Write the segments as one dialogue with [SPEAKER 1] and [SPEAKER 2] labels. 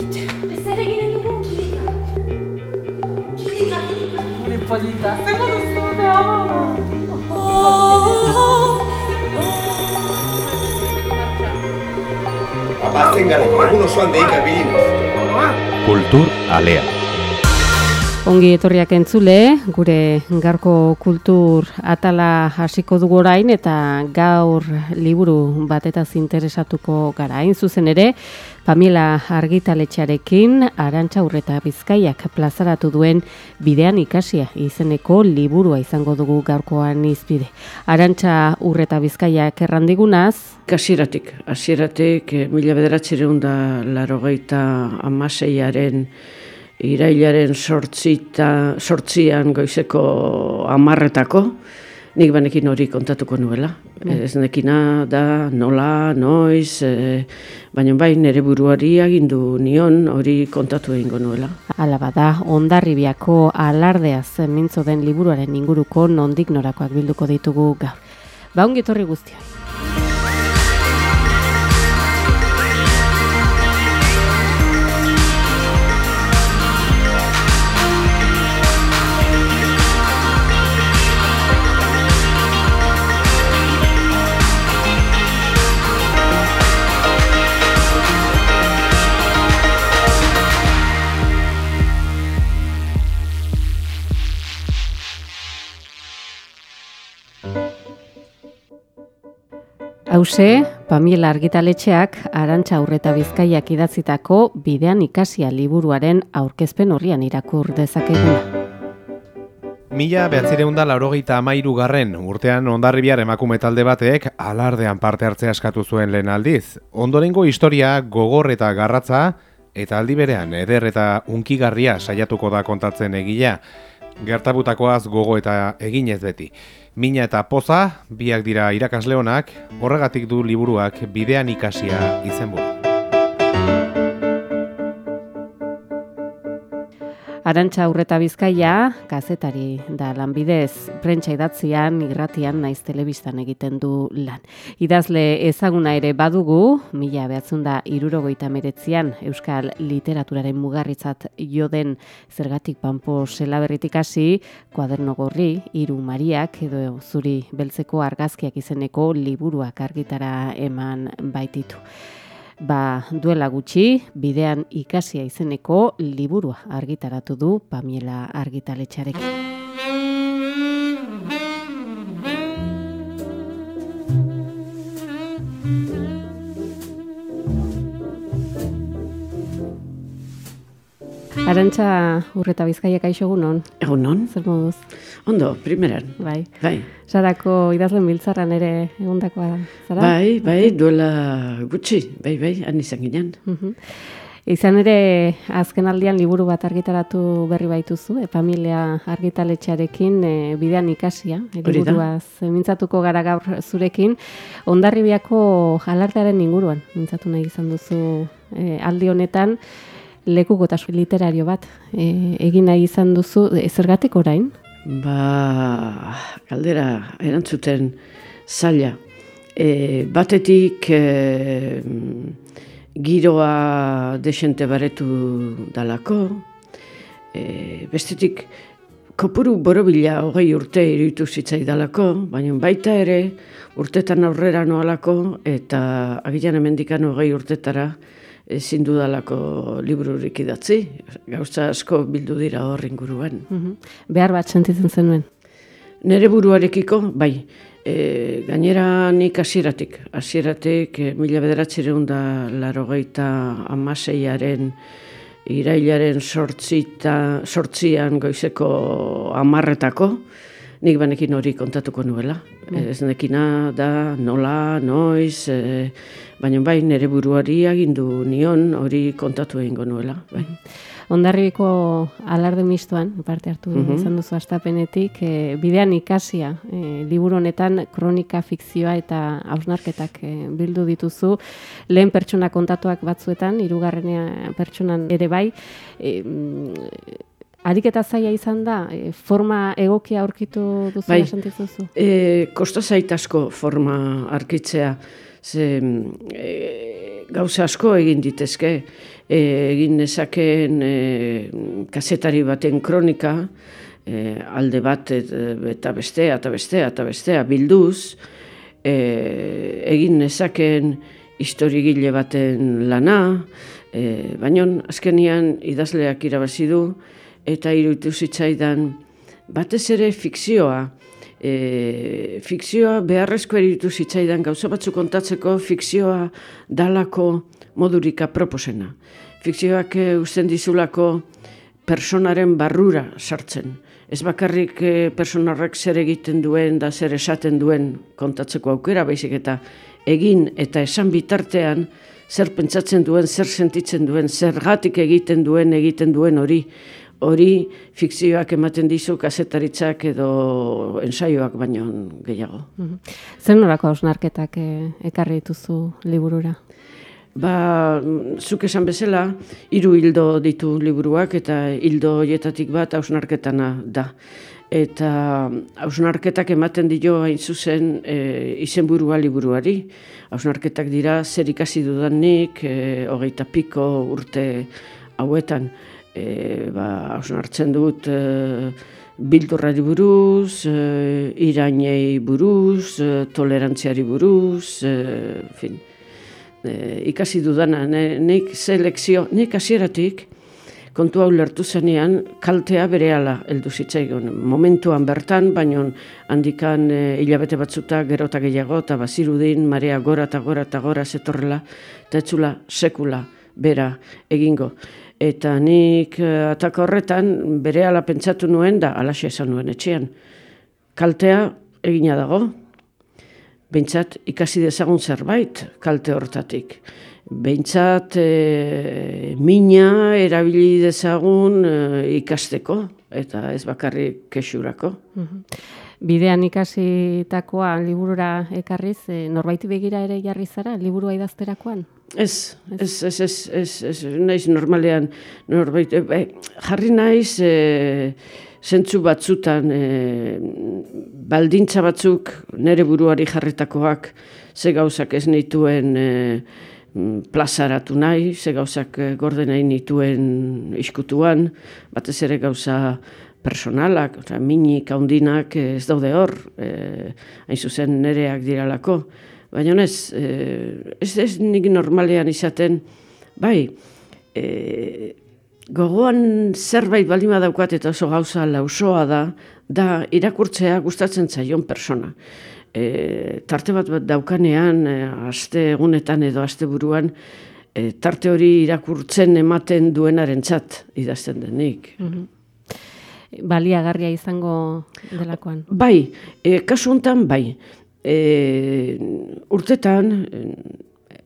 [SPEAKER 1] Ez ere ginen dugu kilika. Kilika, kilika.
[SPEAKER 2] Gure polita, zer duzu da?
[SPEAKER 3] Abatzen gara, egun osoan deika bilinez.
[SPEAKER 4] Kultur alea.
[SPEAKER 5] Ongi etorriak entzule, gure gaurko kultur atala hasiko dugu orain eta gaur liburu batetaz interesatuko gara. Hain zuzen ere, Pamela argitaletxarekin Arantxa Urreta Bizkaiak plazaratu duen bidean ikasia izeneko liburua izango dugu gaurkoan izpide. Arantxa Urreta Bizkaiak errandigunaz,
[SPEAKER 6] Hasieratik, hasieratik eh, mila bederatzireun da larogeita amaseiaren irailaren sortzita, sortzian goizeko amarretako, nik banekin hori kontatuko nuela. Ez nekina da nola, noiz, e, baina bai nire buruari agindu nion hori kontatu egingo nuela.
[SPEAKER 5] Hala bada, ondarribiako alardeaz mintzo den liburuaren inguruko nondik norakoak bilduko ditugu gaur. Ba ongi etorri Hauze, Pamiela argitaletxeak Arantxa Urreta Bizkaiak idatzitako bidean ikasia liburuaren aurkezpen horrian irakur dezakeguna.
[SPEAKER 4] Mila behatzireunda laurogeita amairu garren, urtean ondarribiar emakume talde batek alardean parte hartzea eskatu zuen lehen aldiz. Ondorengo historia gogor eta garratza, eta aldi berean eder eta unkigarria saiatuko da kontatzen egila. Gertabutakoaz gogo eta eginez beti. Mina eta poza, biak dira irakasle honak, horregatik du liburuak bidean ikasia izenburu.
[SPEAKER 5] Arantxa Urreta Bizkaia, kazetari da lanbidez, prentsa idatzian, irratian, naiz telebistan egiten du lan. Idazle ezaguna ere badugu, mila behatzen da irurogoita meretzian, Euskal Literaturaren mugarritzat joden zergatik panpo selaberritik hasi, kuaderno gorri, iru mariak, edo zuri beltzeko argazkiak izeneko liburuak argitara eman baititu. Ba, duela gutxi, bidean ikasia izeneko liburua argitaratu du Pamiela argitaletxarekin. Arantxa urreta bizkaiak aixo egunon,
[SPEAKER 6] Egun non?
[SPEAKER 5] zer moduz?
[SPEAKER 6] Ondo, primeran.
[SPEAKER 5] Bai.
[SPEAKER 6] Bai,
[SPEAKER 5] Sarako idazlen biltzarran ere egundakoa zara?
[SPEAKER 6] bai, bai, duela gutxi, bai, bai, han izan ginen.
[SPEAKER 5] Mhm. Izan ere, azken aldian liburu bat argitaratu berri baituzu, e, familia argitaletxearekin e, bidean ikasia, e,
[SPEAKER 6] da.
[SPEAKER 5] liburuaz e, mintzatuko gara gaur zurekin, ondarribiako alardearen inguruan, mintzatu nahi izan duzu e, aldi honetan, lekukotasun literario bat e, egin nahi izan duzu, e, zergatik orain?
[SPEAKER 6] Ba, galdera erantzuten zaila. E, batetik e, giroa desente baretu dalako, e, bestetik kopuru borobila hogei urte iruditu zitzaidalako, baina baita ere urtetan aurrera noalako eta agian hemendikan hogei urtetara ezin dudalako libururik idatzi. Gauza asko bildu dira hor inguruan.
[SPEAKER 5] Mhm. Behar bat sentitzen zenuen.
[SPEAKER 6] Nere buruarekiko, bai, e, gainera nik hasieratik, hasieratik e, mila bederatzireun da larogeita amaseiaren irailaren sortzita, sortzian goizeko amarretako, nik banekin hori kontatuko nuela. Ez nekina da nola, noiz, e, baina bai nire buruari agindu nion hori kontatu egingo nuela. Bai.
[SPEAKER 5] Ondarribiko alarde mistoan, parte hartu
[SPEAKER 6] Mhm.
[SPEAKER 5] izan duzu astapenetik, e, bidean ikasia, e, liburu honetan kronika fikzioa eta hausnarketak e, bildu dituzu, lehen pertsona kontatuak batzuetan, hirugarrenea pertsonan ere bai, e, mm, ariketa zaila izan da, e, forma egokia aurkitu duzu
[SPEAKER 6] Bai.
[SPEAKER 5] sentitzuzu?
[SPEAKER 6] E, kosta zait asko forma arkitzea, ze e, gauza asko egin ditezke, e, egin nezakeen e, kazetari baten kronika, e, alde bat et, eta bestea, eta bestea, eta bestea, bilduz, e, egin nezakeen historigile baten lana, e, baina azkenian idazleak irabazi du, eta iruditu zitzaidan batez ere fikzioa, e, fikzioa beharrezko eritu zitzaidan gauza batzu kontatzeko fikzioa dalako modurika proposena. Fikzioak e, usten dizulako personaren barrura sartzen. Ez bakarrik e, personarrak zer egiten duen da zer esaten duen kontatzeko aukera, baizik eta egin eta esan bitartean zer pentsatzen duen, zer sentitzen duen, zergatik egiten duen, egiten duen hori, hori fikzioak ematen dizu kazetaritzak edo ensaioak baino gehiago.
[SPEAKER 5] Zer norako hausnarketak eh, ekarri dituzu liburura?
[SPEAKER 6] Ba, zuk esan bezala, hiru hildo ditu liburuak eta hildo hoietatik bat hausnarketana da. Eta hausnarketak ematen dio hain zuzen e, izenburua liburuari. Hausnarketak dira zer ikasi dudanik, e, hogeita piko urte hauetan e, ba, hartzen dut e, bildurrari buruz, e, irainei buruz, e, tolerantziari buruz, e, fin, e, ikasi dudana, ne, nik selekzio, nik hasieratik kontu hau lertu zenean, kaltea bere ala heldu zitzaigun. Momentuan bertan, baino handikan e, batzuta gerota gehiago, eta bazirudin, marea gora eta gora eta gora zetorrela, eta etzula sekula bera egingo. Eta nik uh, ataka horretan bere ala pentsatu nuen da alaxe esan nuen etxean. Kaltea egina dago, behintzat ikasi dezagun zerbait kalte hortatik. Behintzat e, mina erabili dezagun eh, ikasteko eta ez bakarrik kesurako.
[SPEAKER 5] Mhm. Bidean ikasitakoa liburura ekarriz, e, norbaiti begira ere jarri zara liburua idazterakoan?
[SPEAKER 6] Ez, ez, ez, ez, ez, ez, naiz normalean, norbait, e, jarri naiz, e, zentzu batzutan, e, baldintza batzuk nere buruari jarritakoak, ze gauzak ez nituen e, plazaratu nahi, ze gauzak gorde nahi nituen iskutuan, batez ere gauza personalak, oza, minik, haundinak ez daude hor, e, hain zuzen nereak diralako, Baina ez, eh, ez, ez nik normalean izaten, bai, e, gogoan zerbait balima daukat eta oso gauza lausoa da, da irakurtzea gustatzen zaion persona. E, tarte bat, bat daukanean, e, aste egunetan edo aste buruan, e, tarte hori irakurtzen ematen duenaren txat idazten denik. Mm
[SPEAKER 5] Baliagarria izango delakoan.
[SPEAKER 6] Bai, e, kasu honetan bai e, urtetan,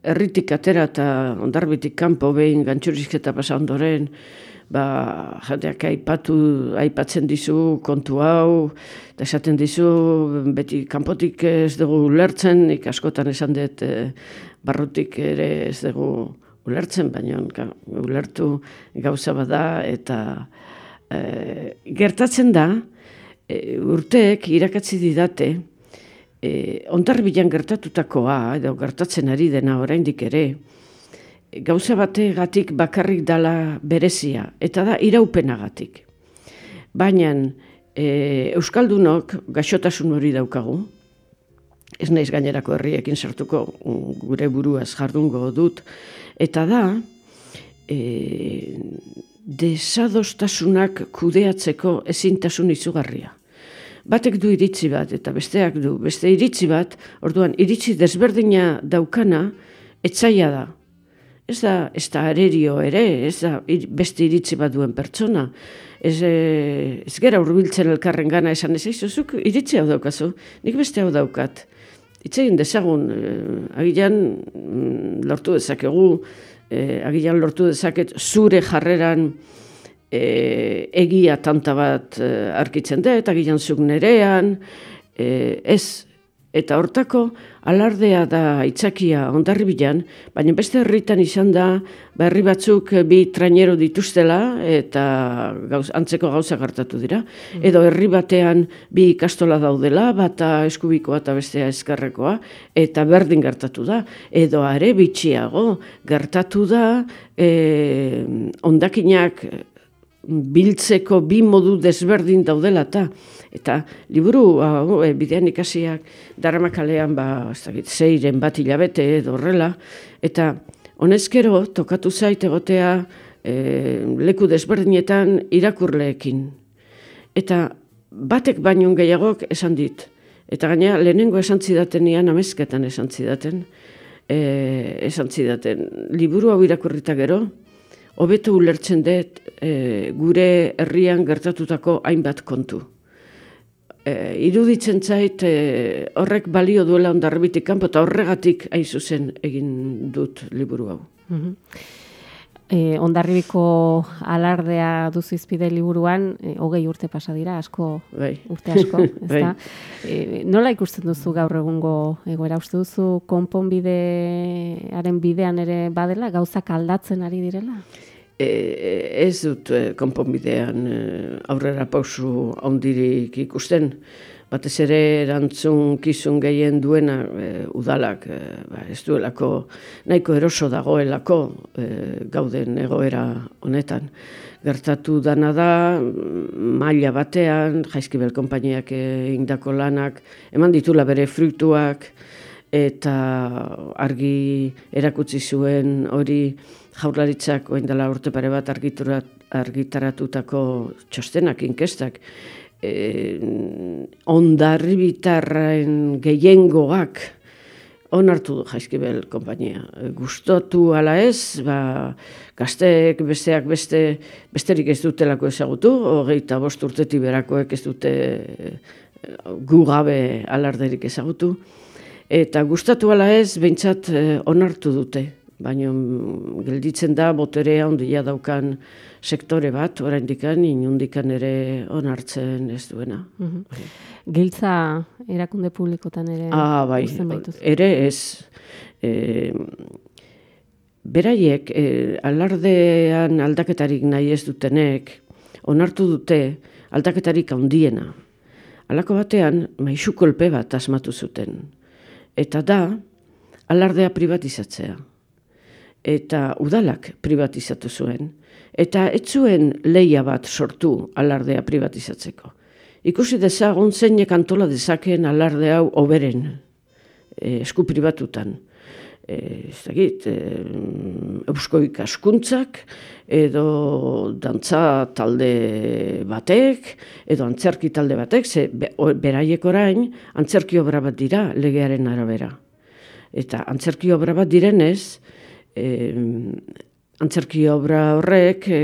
[SPEAKER 6] erritik atera eta ondarbitik kanpo behin gantxurizketa pasa ondoren, ba, jateak aipatu, aipatzen dizu kontu hau, eta esaten dizu, beti kanpotik ez dugu ulertzen, nik askotan esan dut e, barrutik ere ez dugu ulertzen, baina ulertu gauza bada, eta e, gertatzen da, e, urteek irakatzi didate, e, ondarbilan gertatutakoa, edo gertatzen ari dena oraindik ere, gauza bategatik bakarrik dala berezia, eta da iraupenagatik. Baina e, Euskaldunok gaixotasun hori daukagu, ez naiz gainerako herriekin sartuko gure buruaz jardungo dut, eta da, e, desadostasunak kudeatzeko ezintasun izugarria batek du iritzi bat eta besteak du beste iritzi bat, orduan iritzi desberdina daukana etzaia da. Ez da, ez da arerio ere, ez da beste iritzi bat duen pertsona. Ez, e, ez gera urbiltzen elkarren gana esan ez zuk iritzi hau daukazu, nik beste hau daukat. Itzegin dezagun, e, agilan mm, lortu dezakegu, e, agilan lortu dezaket zure jarreran e, egia tanta bat e, arkitzen dut, agian zuk nerean, e, ez Eta hortako alardea da itzakia ondarribilan, baina beste herritan izan da herri batzuk bi trainero dituztela eta gauz, antzeko gauza gertatu dira. Edo herri batean bi ikastola daudela, bata eskubikoa eta bestea eskarrekoa, eta berdin gertatu da. Edo are bitxiago gertatu da eh, ondakinak biltzeko bi modu desberdin daudela eta eta liburu hau, e, bidean ikasiak daramakalean ba ez zeiren bat hilabete edo horrela. Eta honezkero tokatu zait egotea e, leku desberdinetan irakurleekin. Eta batek baino gehiagok esan dit. Eta gaina lehenengo esan zidatenean amezketan esan zidaten e, esan zidaten liburu hau irakurrita gero hobeto ulertzen dut e, gure herrian gertatutako hainbat kontu. E, iruditzen zait e, horrek balio duela ondarbitik kanpo eta horregatik hain zuzen egin dut liburu hau.
[SPEAKER 5] Mhm. E, ondarribiko alardea duzu izpide liburuan, e, hogei urte pasa dira, asko,
[SPEAKER 6] Bai.
[SPEAKER 5] urte asko, ez da? E, nola ikusten duzu gaur egungo egoera? Uste duzu konponbidearen bidean ere badela, gauzak aldatzen ari direla?
[SPEAKER 6] E, ez dut e, konponbidean e, aurrera pausu handirik ikusten. Batez ere erantzun kizun gehien duena e, udalak e, ba, ez duelako nahiko eroso dagoelako e, gauden egoera honetan. Gertatu dana da maila batean, jaizkibel konpainiak egindako lanak, eman ditula bere fruituak, eta argi erakutsi zuen hori jaurlaritzak orain dela urte pare bat argiturat, argitaratutako txostenak, inkestak, e, ondarribitarren gehiengoak onartu du jaizkibel konpainia. Gustatu ala ez, ba, gazteek besteak beste, besterik ez dutelako ezagutu, hogeita bost urtetik berakoek ez dute e, gu gabe alarderik ezagutu. Eta gustatu ala ez, behintzat eh, onartu dute. Baina mm, gelditzen da boterea ondia daukan sektore bat, oraindikan inundikan ere onartzen ez duena.
[SPEAKER 5] Mhm. Giltza erakunde publikotan ere
[SPEAKER 6] Ah, bai, ere ez. E, beraiek, e, alardean aldaketarik nahi ez dutenek, onartu dute aldaketarik handiena. Halako batean, maixu kolpe bat asmatu zuten. Eta da, alardea privatizatzea. Eta udalak privatizatu zuen. Eta ez zuen leia bat sortu alardea privatizatzeko. Ikusi dezagun zeinek antola dezakeen alarde hau oberen, e, esku pribatutan. E, ez dakit, e, eusko ikaskuntzak, edo dantza talde batek, edo antzerki talde batek, ze beraiek orain antzerki obra bat dira legearen arabera. Eta antzerki obra bat direnez, e, antzerki obra horrek e,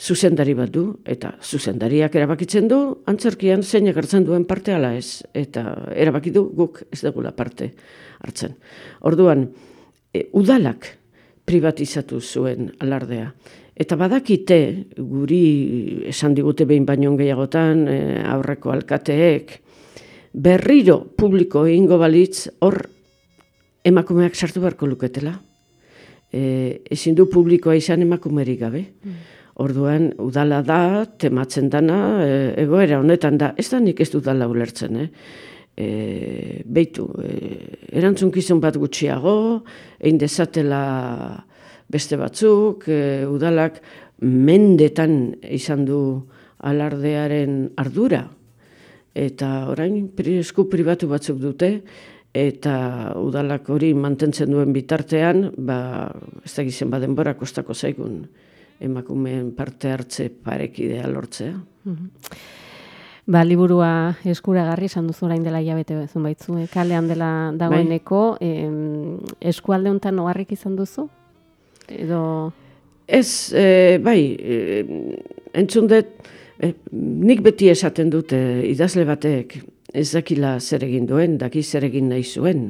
[SPEAKER 6] zuzendari bat du, eta zuzendariak erabakitzen du, antzerkian zeinak hartzen duen parte ala ez, eta erabaki du guk ez dugula parte hartzen. Orduan, e, udalak privatizatu zuen alardea. Eta badakite, guri esan digute behin baino gehiagotan, e, aurreko alkateek, berriro publiko egingo balitz, hor emakumeak sartu beharko luketela. E, ezin du publikoa izan emakumerik gabe. Orduan, udala da, tematzen dana, e, egoera honetan da, ez da nik ez dudala ulertzen, eh? E, beitu, e, erantzunkizun bat gutxiago, egin dezatela beste batzuk, e, udalak mendetan izan du alardearen ardura. Eta orain esku pribatu batzuk dute, eta udalak hori mantentzen duen bitartean, ba, ez da gizen badenbora kostako zaigun emakumeen parte hartze parekidea lortzea.
[SPEAKER 5] Ba, liburua eskuragarri esan duzu orain dela hilabete baitzu, eh? kalean dela dagoeneko, em, eskualde honetan oharrik izan duzu? Edo...
[SPEAKER 6] Ez, e, bai, e, entzun dut, e, nik beti esaten dut e, idazle batek ez dakila zer egin duen, daki zer egin nahi zuen,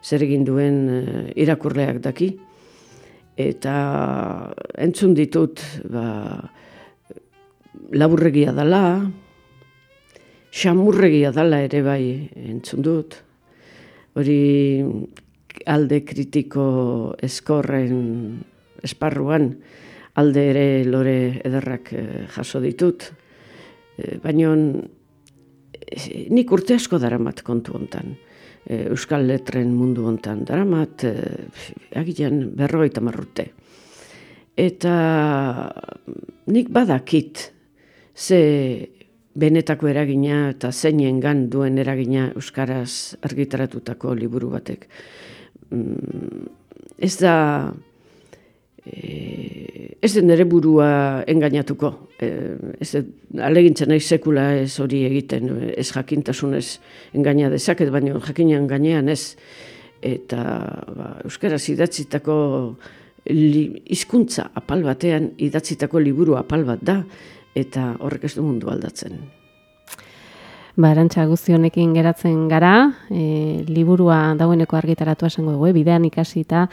[SPEAKER 6] zer egin duen e, irakurleak daki. Eta entzun ditut, ba, laburregia dala, xamurregia dala ere bai entzun dut. hori alde kritiko eskorren esparruan, alde ere lore ederrak eh, jaso ditut. E, Baina eh, nik urte asko daramat kontu hontan. Euskal letren mundu hontan daramat, agian berrogeita marrute. Eta nik badakit ze benetako eragina eta zeinengan duen eragina Euskaraz argitaratutako liburu batek. Mm, ez da e, ez den nire burua engainatuko. E, ez alegintzen nahi sekula ez hori egiten, ez jakintasunez engaina dezaket, baina jakinean gainean ez. Eta ba, Euskaraz idatzitako hizkuntza apal batean idatzitako liburu apal bat da, eta horrek ez du mundu aldatzen.
[SPEAKER 5] Ba, arantxa guzti honekin geratzen gara, e, liburua dagoeneko argitaratu esango dugu, eh? bidean ikasi eta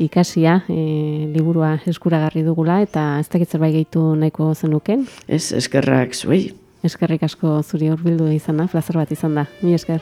[SPEAKER 5] ikasia e, liburua eskuragarri dugula, eta ez dakit zerbait gehitu nahiko zenuken.
[SPEAKER 6] Ez, eskerrak zuei.
[SPEAKER 5] Eskerrik asko zuri hurbildu izan da, plazer bat izan da. Mi esker.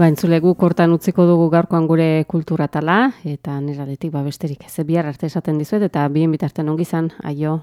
[SPEAKER 5] Ba, entzule guk hortan utziko dugu gaurkoan gure kulturatala, eta nire aldetik ba, besterik ez bihar arte esaten dizuet, eta bien bitartean ongi izan, aio.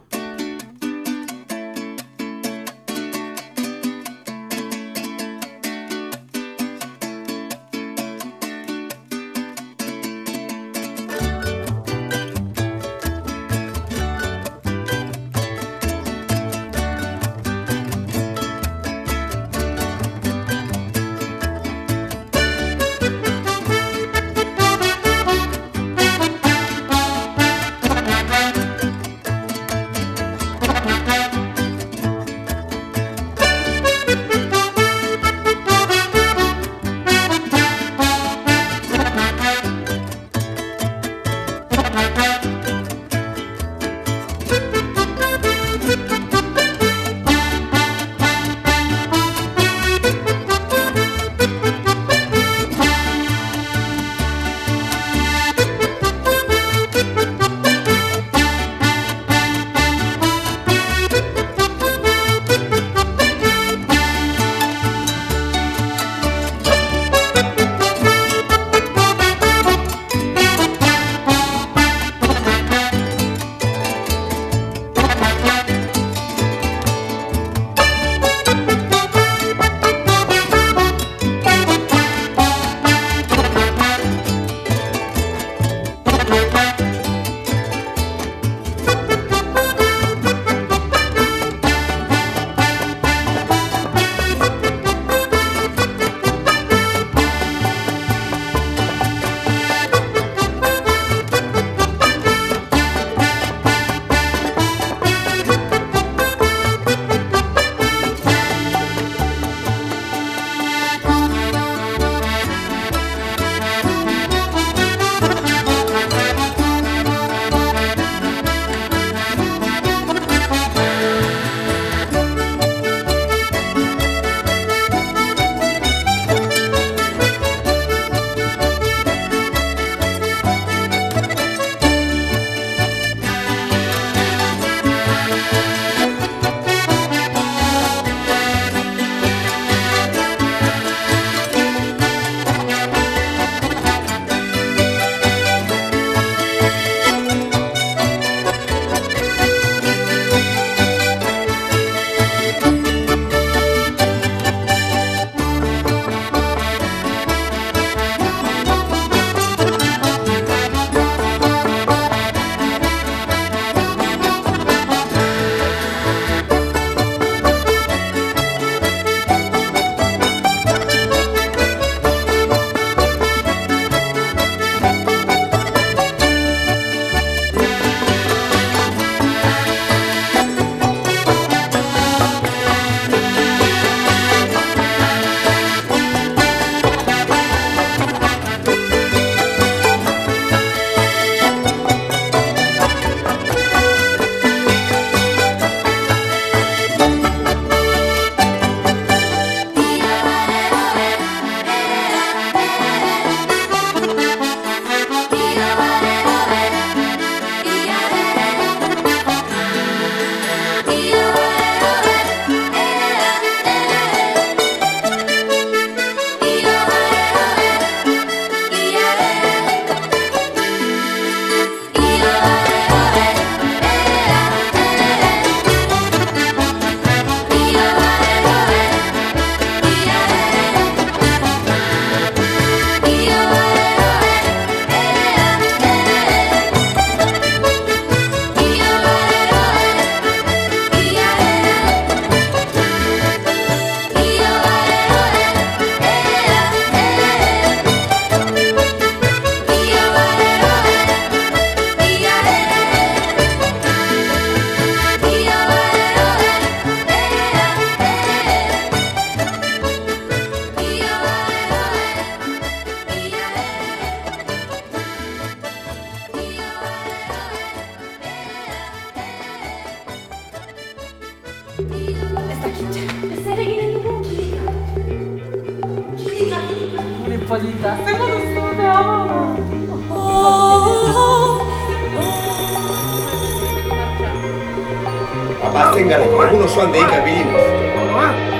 [SPEAKER 2] Bazen gara, egun osoan deika bilinez.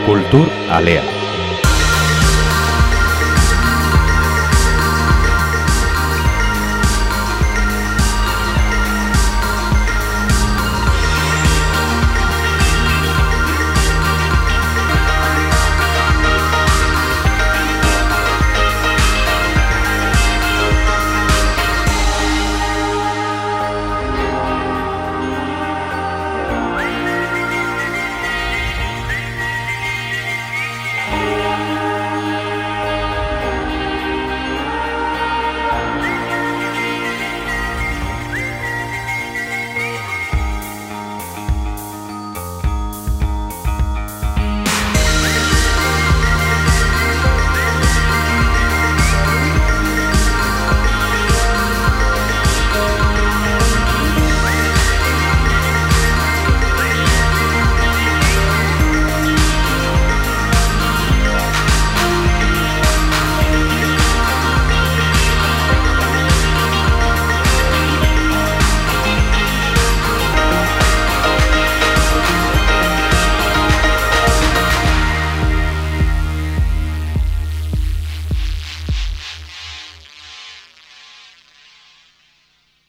[SPEAKER 4] Kultur alea.